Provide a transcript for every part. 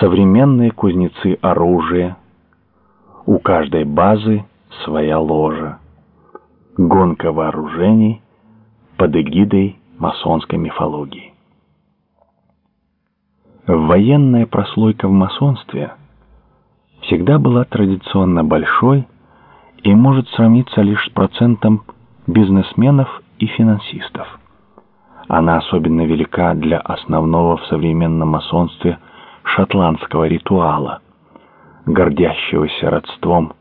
современные кузнецы оружия, у каждой базы своя ложа, гонка вооружений под эгидой масонской мифологии. Военная прослойка в масонстве всегда была традиционно большой и может сравниться лишь с процентом бизнесменов и финансистов. Она особенно велика для основного в современном масонстве шотландского ритуала, гордящегося родством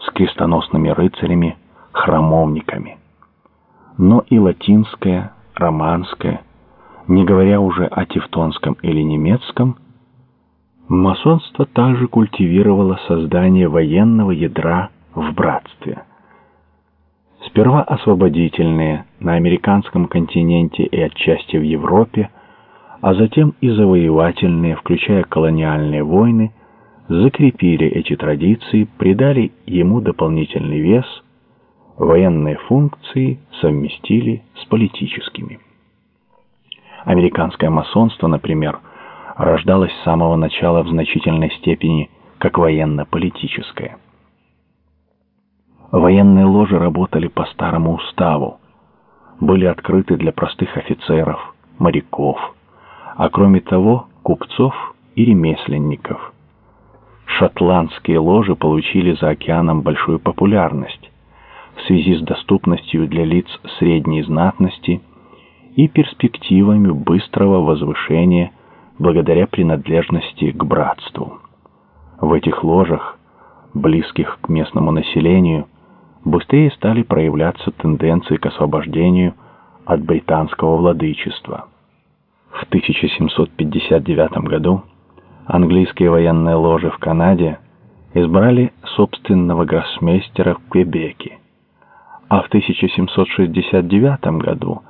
с крестоносными рыцарями, храмовниками. Но и латинское, романское, не говоря уже о тевтонском или немецком, масонство также культивировало создание военного ядра в братстве. Сперва освободительные на американском континенте и отчасти в Европе, а затем и завоевательные, включая колониальные войны, закрепили эти традиции, придали ему дополнительный вес, военные функции совместили с политическими. Американское масонство, например, рождалось с самого начала в значительной степени как военно-политическое. Военные ложи работали по старому уставу, были открыты для простых офицеров, моряков, а кроме того купцов и ремесленников. Шотландские ложи получили за океаном большую популярность в связи с доступностью для лиц средней знатности и перспективами быстрого возвышения благодаря принадлежности к братству. В этих ложах, близких к местному населению, быстрее стали проявляться тенденции к освобождению от британского владычества. В 1759 году английские военные ложи в Канаде избрали собственного гроссмейстера в Квебеке, а в 1769 году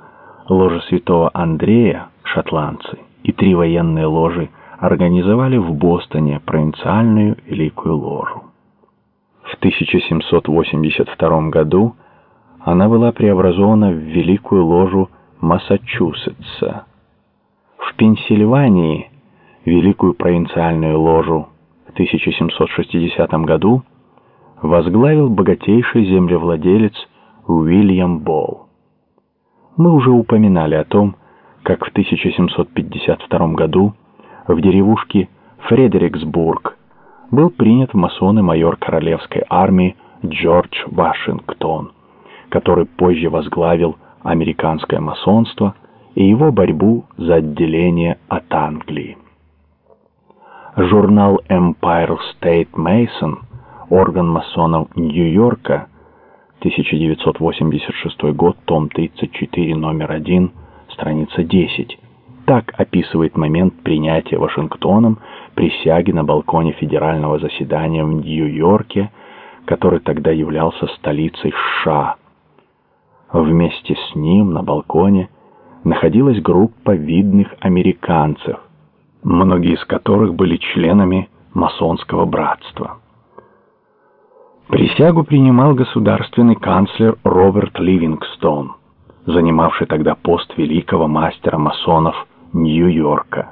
ложа святого Андрея, шотландцы, и три военные ложи организовали в Бостоне провинциальную Великую Ложу. В 1782 году она была преобразована в Великую Ложу Массачусетса. Пенсильвании Великую провинциальную ложу в 1760 году возглавил богатейший землевладелец Уильям Болл. Мы уже упоминали о том, как в 1752 году в деревушке Фредериксбург был принят в масоны майор королевской армии Джордж Вашингтон, который позже возглавил американское масонство и его борьбу за отделение от Англии. Журнал Empire State Mason, орган масонов Нью-Йорка, 1986 год, том 34, номер 1, страница 10, так описывает момент принятия Вашингтоном присяги на балконе федерального заседания в Нью-Йорке, который тогда являлся столицей США. Вместе с ним на балконе находилась группа видных американцев, многие из которых были членами масонского братства. Присягу принимал государственный канцлер Роберт Ливингстон, занимавший тогда пост великого мастера масонов Нью-Йорка.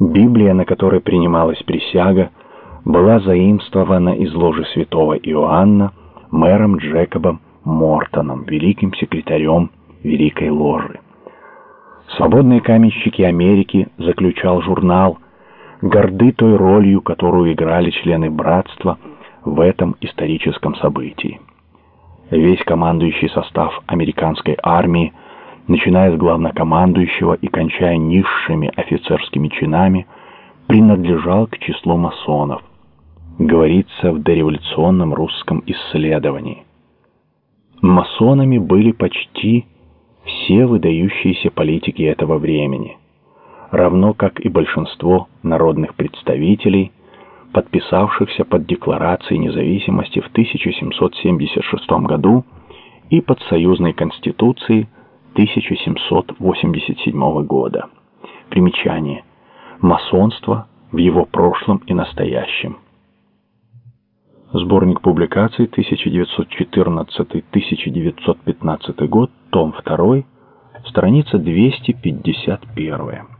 Библия, на которой принималась присяга, была заимствована из ложи святого Иоанна мэром Джекобом Мортоном, великим секретарем Великой Ложи. «Свободные каменщики Америки» заключал журнал, горды той ролью, которую играли члены братства в этом историческом событии. Весь командующий состав американской армии – начиная с главнокомандующего и кончая низшими офицерскими чинами, принадлежал к числу масонов. Говорится в дореволюционном русском исследовании. Масонами были почти все выдающиеся политики этого времени, равно как и большинство народных представителей, подписавшихся под Декларацией независимости в 1776 году и под Союзной Конституцией 1787 года. Примечание. Масонство в его прошлом и настоящем. Сборник публикаций 1914-1915 год, том 2, страница 251.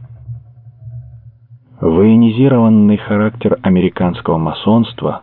Военизированный характер американского масонства